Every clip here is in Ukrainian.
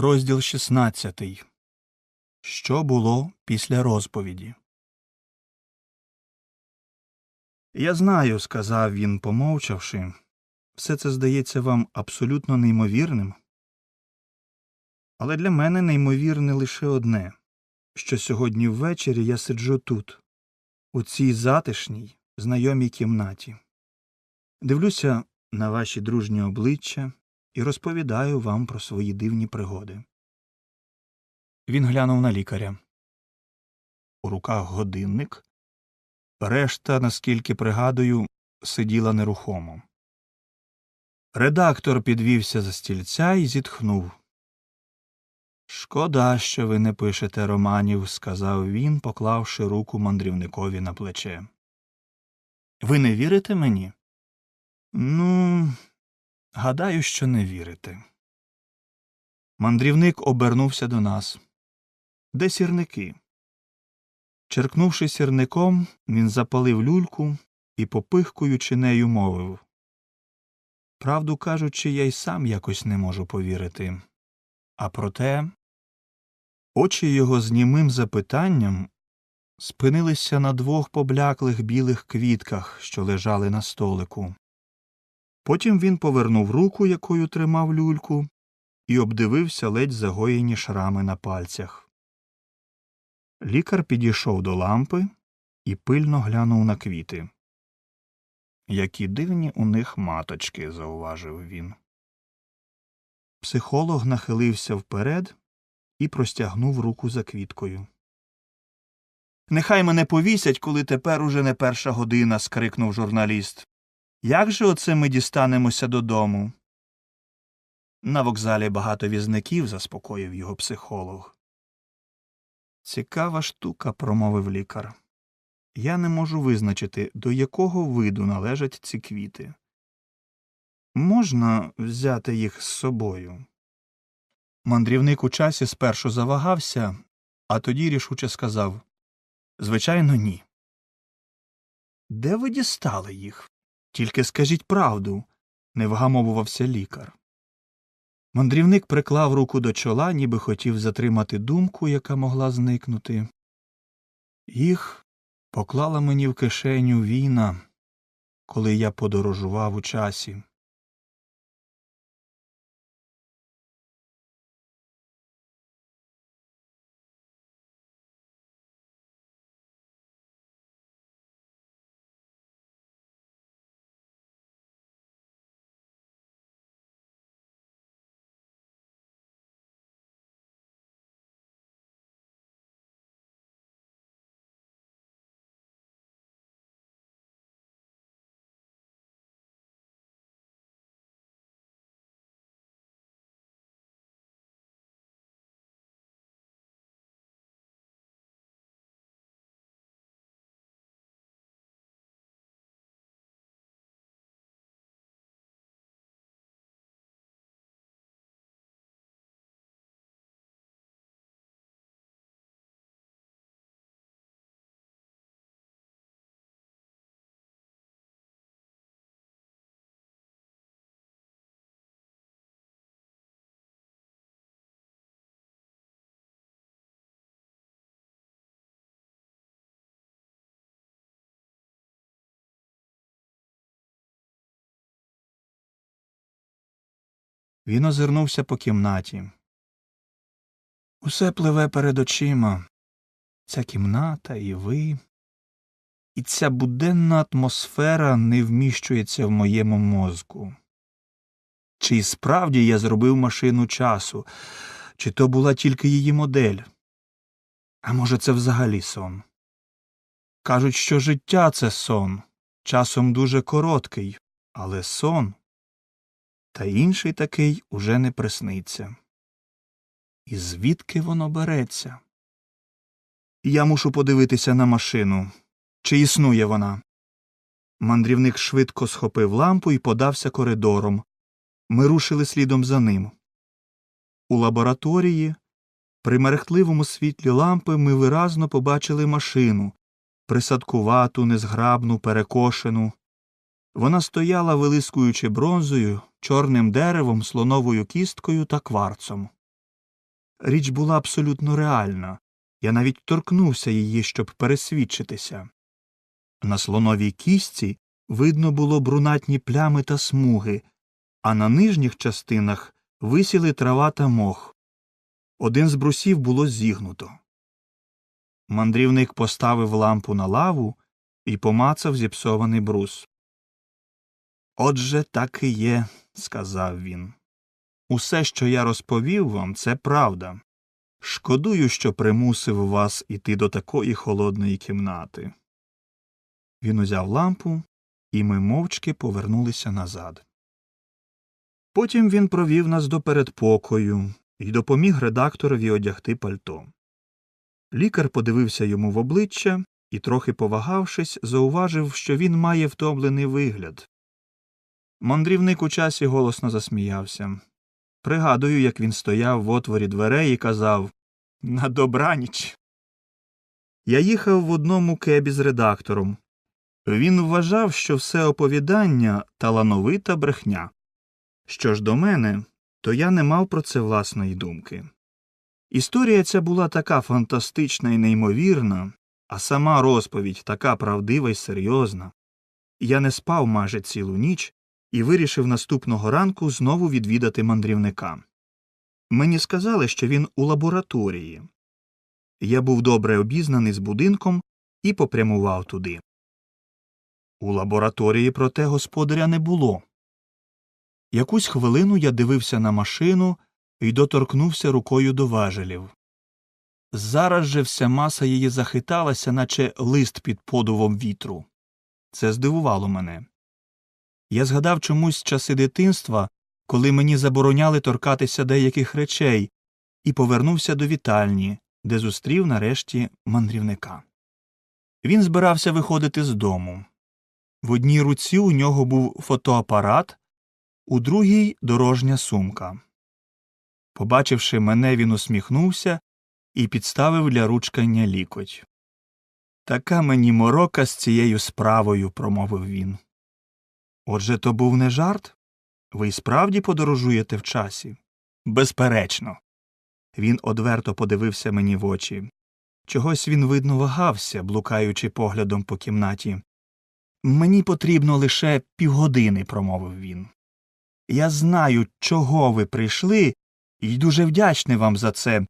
Розділ 16. Що було після розповіді? Я знаю, сказав він, помовчавши. Все це здається вам абсолютно неймовірним. Але для мене неймовірне лише одне що сьогодні ввечері я сиджу тут, у цій затишній, знайомій кімнаті. Дивлюся на ваші дружні обличчя і розповідаю вам про свої дивні пригоди. Він глянув на лікаря. У руках годинник. Решта, наскільки пригадую, сиділа нерухомо. Редактор підвівся за стільця і зітхнув. Шкода, що ви не пишете романів, сказав він, поклавши руку мандрівникові на плече. Ви не вірите мені? Ну, гадаю, що не вірите. Мандрівник обернувся до нас. Де сірники? Черкнувши сірником, він запалив люльку і, попихкуючи нею, мовив Правду кажучи, я й сам якось не можу повірити. А проте очі його з німим запитанням спинилися на двох побляклих білих квітках, що лежали на столику. Потім він повернув руку, якою тримав люльку, і обдивився ледь загоєні шрами на пальцях. Лікар підійшов до лампи і пильно глянув на квіти. Які дивні у них маточки, зауважив він. Психолог нахилився вперед і простягнув руку за квіткою. Нехай мене повісять, коли тепер уже не перша година. скрикнув журналіст. Як же оце ми дістанемося додому? На вокзалі багато візників, заспокоїв його психолог. Цікава штука, промовив лікар. Я не можу визначити, до якого виду належать ці квіти. Можна взяти їх з собою. Мандрівник у часі спершу завагався, а тоді рішуче сказав Звичайно, ні. Де ви дістали їх? Тільки скажіть правду, не вгамовувався лікар. Мандрівник приклав руку до чола, ніби хотів затримати думку, яка могла зникнути. Їх поклала мені в кишеню війна, коли я подорожував у часі. Він озирнувся по кімнаті. Усе пливе перед очима. Ця кімната і ви. І ця буденна атмосфера не вміщується в моєму мозку. Чи й справді я зробив машину часу, чи то була тільки її модель? А може, це взагалі сон? Кажуть, що життя це сон, часом дуже короткий, але сон та інший такий уже не присниться. І звідки воно береться? Я мушу подивитися на машину. Чи існує вона? Мандрівник швидко схопив лампу і подався коридором. Ми рушили слідом за ним. У лабораторії, при мерехтливому світлі лампи, ми виразно побачили машину присадкувату, незграбну, перекошену. Вона стояла, вилискуючи бронзою, чорним деревом, слоновою кісткою та кварцом. річ була абсолютно реальна. Я навіть торкнувся її, щоб пересвідчитися. На слоновій кістці видно було брунатні плями та смуги, а на нижніх частинах висіли трава та мох. Один з брусів було зігнуто. Мандрівник поставив лампу на лаву і помацав зіпсований брус. Отже, так і є, сказав він. Усе, що я розповів вам, це правда. Шкодую, що примусив вас іти до такої холодної кімнати. Він узяв лампу, і ми мовчки повернулися назад. Потім він провів нас до передпокою і допоміг редакторові одягти пальто. Лікар подивився йому в обличчя і, трохи повагавшись, зауважив, що він має втомлений вигляд. Мандрівник у часі голосно засміявся. Пригадую, як він стояв в отворі дверей і казав На добраніч. Я їхав в одному кебі з редактором. Він вважав, що все оповідання талановита брехня. Що ж до мене, то я не мав про це власної думки. Історія ця була така фантастична і неймовірна, а сама розповідь така правдива і серйозна. Я не спав майже цілу ніч і вирішив наступного ранку знову відвідати мандрівника. Мені сказали, що він у лабораторії. Я був добре обізнаний з будинком і попрямував туди. У лабораторії, проте, господаря не було. Якусь хвилину я дивився на машину і доторкнувся рукою до важелів. Зараз же вся маса її захиталася, наче лист під подувом вітру. Це здивувало мене. Я згадав чомусь часи дитинства, коли мені забороняли торкатися деяких речей, і повернувся до вітальні, де зустрів нарешті мандрівника. Він збирався виходити з дому. В одній руці у нього був фотоапарат, у другій дорожня сумка. Побачивши мене, він усміхнувся і підставив для ручкання лікоть. Така мені морока з цією справою, промовив він. Отже, то був не жарт? Ви й справді подорожуєте в часі? Безперечно. Він одверто подивився мені в очі. Чогось він, видно, вагався, блукаючи поглядом по кімнаті. Мені потрібно лише півгодини, промовив він. Я знаю, чого ви прийшли, і дуже вдячний вам за це.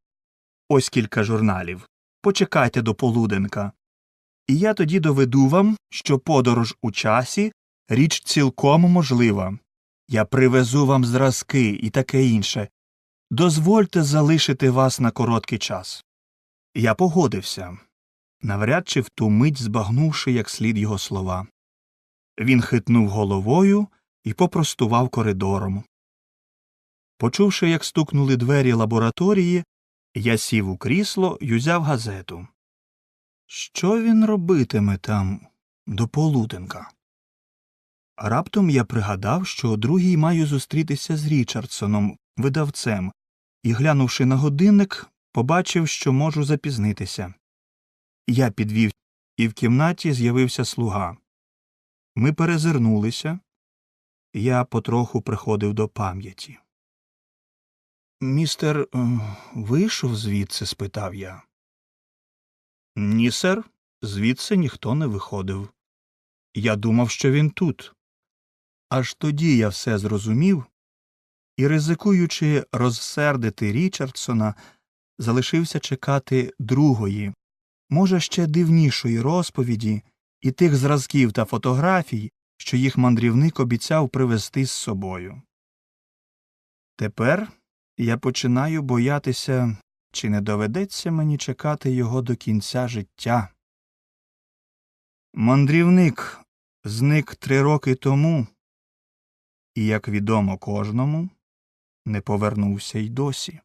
Ось кілька журналів. Почекайте до полуденка. І я тоді доведу вам, що подорож у часі річ цілком можлива. Я привезу вам зразки і таке інше. Дозвольте залишити вас на короткий час. Я погодився, навряд чи в ту мить збагнувши як слід його слова. Він хитнув головою і попростував коридором. Почувши, як стукнули двері лабораторії, я сів у крісло й узяв газету. Що він робитиме там до полуденка? Раптом я пригадав, що о другій маю зустрітися з Річардсоном, видавцем, і, глянувши на годинник, побачив, що можу запізнитися. Я підвів, і в кімнаті з'явився слуга. Ми перезирнулися. Я потроху приходив до пам'яті. Містер е, вийшов звідси? спитав я. Ні, сер, звідси ніхто не виходив. Я думав, що він тут. Аж тоді я все зрозумів і, ризикуючи розсердити Річардсона, залишився чекати другої, може, ще дивнішої розповіді і тих зразків та фотографій, що їх мандрівник обіцяв привезти з собою. Тепер я починаю боятися, чи не доведеться мені чекати його до кінця життя. Мандрівник зник три роки тому, і, як відомо кожному, не повернувся й досі.